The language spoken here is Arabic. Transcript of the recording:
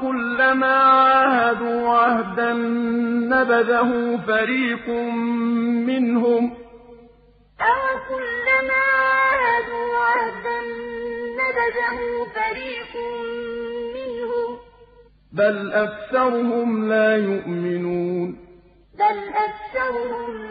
كلما عَاهَدُوا عَهْدًا نَّبَذَهُ فَرِيقٌ مِّنْهُم ۚ. أو كلما عَاهَدُوا عَهْدًا نَّبَذَهُ فَرِيقٌ مِّنْهُم ۚ. بَلْ أَكْثَرُهُمْ لَا يُؤْمِنُونَ. بَلْ أَكْثَرُهُمْ لَا